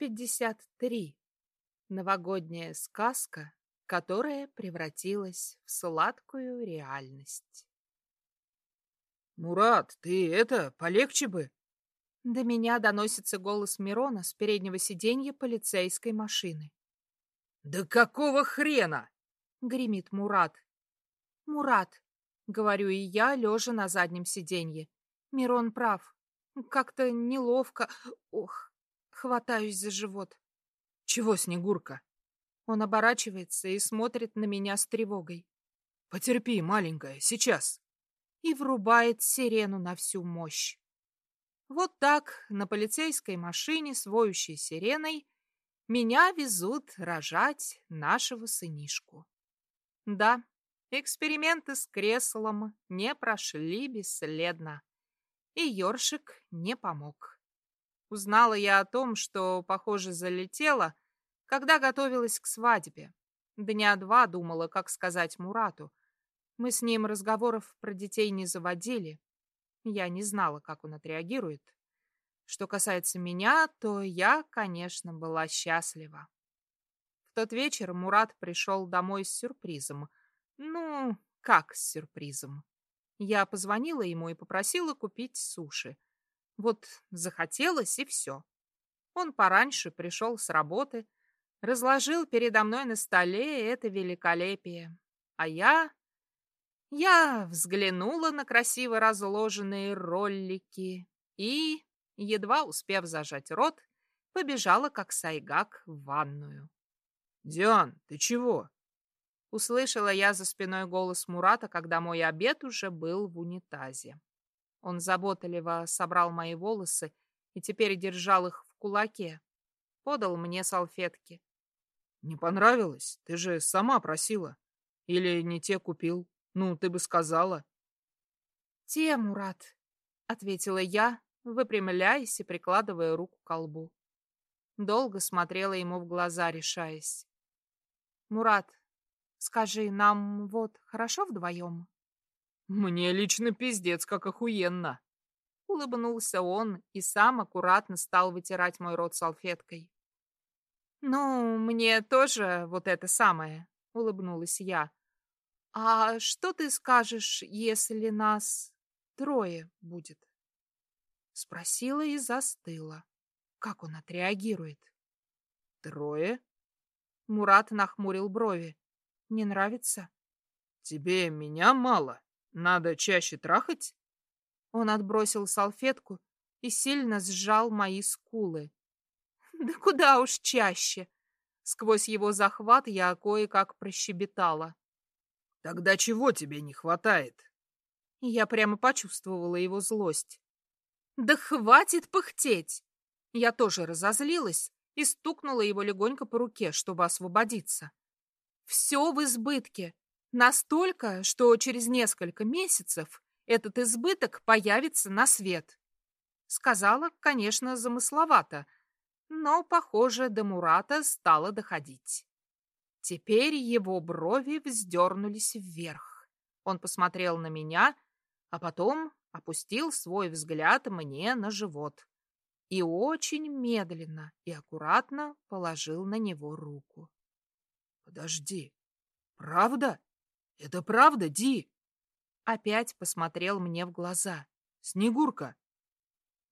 53. Новогодняя сказка, которая превратилась в сладкую реальность. «Мурат, ты это, полегче бы!» До меня доносится голос Мирона с переднего сиденья полицейской машины. «Да какого хрена?» — гремит Мурат. «Мурат», — говорю и я, лежа на заднем сиденье. Мирон прав. Как-то неловко. Ох, Хватаюсь за живот. Чего, Снегурка? Он оборачивается и смотрит на меня с тревогой. Потерпи, маленькая, сейчас. И врубает сирену на всю мощь. Вот так, на полицейской машине с воющей сиреной, меня везут рожать нашего сынишку. Да, эксперименты с креслом не прошли бесследно, и ёршик не помог. Узнала я о том, что, похоже, залетела, когда готовилась к свадьбе. Дня два думала, как сказать Мурату. Мы с ним разговоров про детей не заводили. Я не знала, как он отреагирует. Что касается меня, то я, конечно, была счастлива. В тот вечер Мурат пришел домой с сюрпризом. Ну, как с сюрпризом? Я позвонила ему и попросила купить суши. Вот захотелось и все. Он пораньше пришел с работы, разложил передо мной на столе это великолепие. А я... Я взглянула на красиво разложенные роллики и, едва успев зажать рот, побежала, как сайгак, в ванную. «Диан, ты чего?» Услышала я за спиной голос Мурата, когда мой обед уже был в унитазе. Он заботливо собрал мои волосы и теперь держал их в кулаке. Подал мне салфетки. «Не понравилось? Ты же сама просила. Или не те купил? Ну, ты бы сказала». «Те, Мурат», — ответила я, выпрямляясь и прикладывая руку к колбу. Долго смотрела ему в глаза, решаясь. «Мурат, скажи, нам вот хорошо вдвоем?» Мне лично пиздец, как охуенно. Улыбнулся он и сам аккуратно стал вытирать мой рот салфеткой. Ну, мне тоже вот это самое, улыбнулась я. А что ты скажешь, если нас трое будет? Спросила и застыла. Как он отреагирует? Трое? Мурат нахмурил брови. Не нравится? Тебе меня мало? Надо чаще трахать? Он отбросил салфетку и сильно сжал мои скулы. Да куда уж чаще. Сквозь его захват я кое-как прощебетала. Тогда чего тебе не хватает? Я прямо почувствовала его злость. Да хватит пыхтеть! Я тоже разозлилась и стукнула его легонько по руке, чтобы освободиться. Все в избытке. Настолько, что через несколько месяцев этот избыток появится на свет. Сказала, конечно, замысловато, но, похоже, до Мурата стало доходить. Теперь его брови вздернулись вверх. Он посмотрел на меня, а потом опустил свой взгляд мне на живот и очень медленно и аккуратно положил на него руку. «Подожди, правда?» «Это правда, Ди?» Опять посмотрел мне в глаза. «Снегурка!»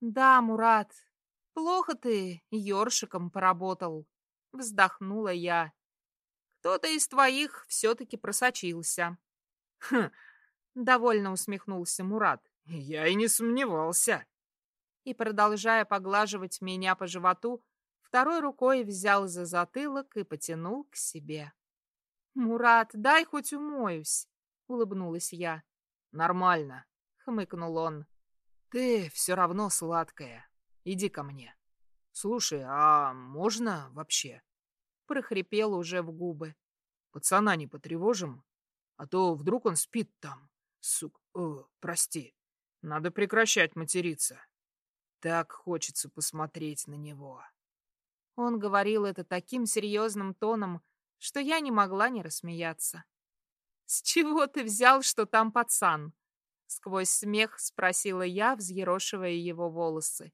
«Да, Мурат, плохо ты ёршиком поработал», — вздохнула я. «Кто-то из твоих все-таки просочился». «Хм!» — довольно усмехнулся Мурат. «Я и не сомневался». И, продолжая поглаживать меня по животу, второй рукой взял за затылок и потянул к себе. «Мурат, дай хоть умоюсь», — улыбнулась я. «Нормально», — хмыкнул он. «Ты все равно сладкая. Иди ко мне. Слушай, а можно вообще?» Прохрипел уже в губы. «Пацана не потревожим? А то вдруг он спит там. Сук... О, прости. Надо прекращать материться. Так хочется посмотреть на него». Он говорил это таким серьезным тоном, что я не могла не рассмеяться. «С чего ты взял, что там пацан?» Сквозь смех спросила я, взъерошивая его волосы.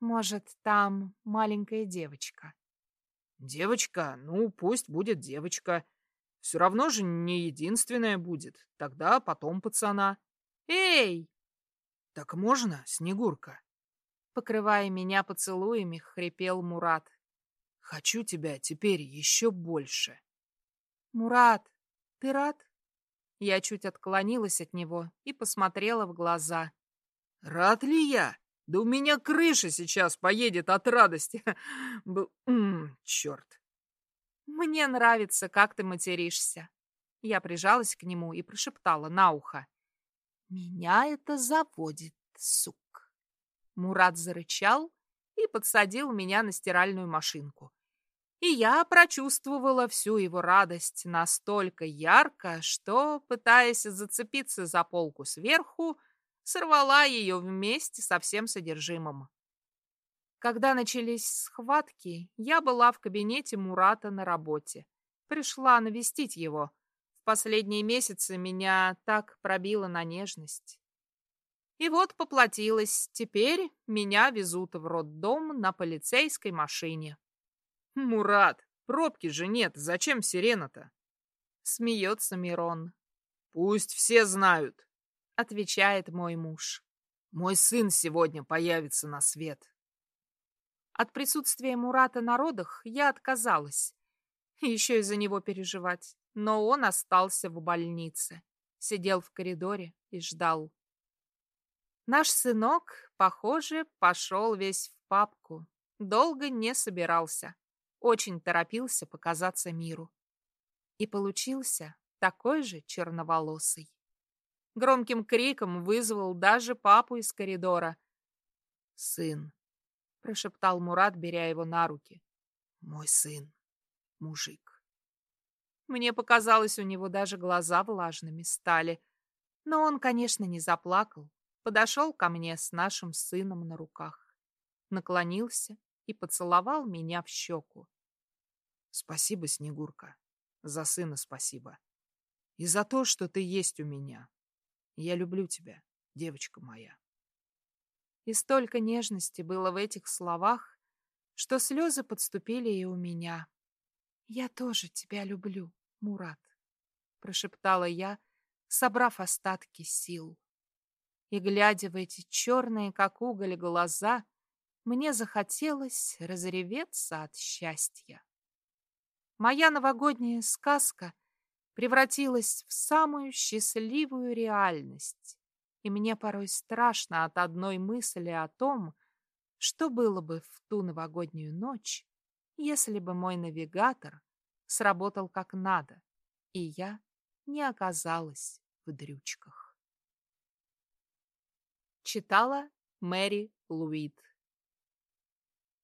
Может, там маленькая девочка. Девочка? Ну, пусть будет девочка. Все равно же не единственная будет. Тогда потом пацана. Эй! Так можно, Снегурка? Покрывая меня поцелуями, хрипел Мурат. Хочу тебя теперь еще больше. Мурат, ты рад? Я чуть отклонилась от него и посмотрела в глаза. Рад ли я? Да у меня крыша сейчас поедет от радости. Черт. Мне нравится, как ты материшься. Я прижалась к нему и прошептала на ухо. Меня это заводит, сук. Мурат зарычал и подсадил меня на стиральную машинку. И я прочувствовала всю его радость настолько ярко, что, пытаясь зацепиться за полку сверху, сорвала ее вместе со всем содержимым. Когда начались схватки, я была в кабинете Мурата на работе. Пришла навестить его. В последние месяцы меня так пробило на нежность. И вот поплатилась. Теперь меня везут в роддом на полицейской машине. «Мурат, пробки же нет. Зачем сирена-то?» Смеется Мирон. «Пусть все знают отвечает мой муж. Мой сын сегодня появится на свет. От присутствия Мурата на родах я отказалась. Еще из-за него переживать. Но он остался в больнице. Сидел в коридоре и ждал. Наш сынок, похоже, пошел весь в папку. Долго не собирался. Очень торопился показаться миру. И получился такой же черноволосый. Громким криком вызвал даже папу из коридора. «Сын», — прошептал Мурат, беря его на руки. «Мой сын, мужик». Мне показалось, у него даже глаза влажными стали. Но он, конечно, не заплакал. Подошел ко мне с нашим сыном на руках. Наклонился и поцеловал меня в щеку. «Спасибо, Снегурка. За сына спасибо. И за то, что ты есть у меня. Я люблю тебя, девочка моя. И столько нежности было в этих словах, что слезы подступили и у меня. «Я тоже тебя люблю, Мурат», — прошептала я, собрав остатки сил. И, глядя в эти черные, как уголь, глаза, мне захотелось разреветься от счастья. Моя новогодняя сказка превратилась в самую счастливую реальность. И мне порой страшно от одной мысли о том, что было бы в ту новогоднюю ночь, если бы мой навигатор сработал как надо, и я не оказалась в дрючках. Читала Мэри Луид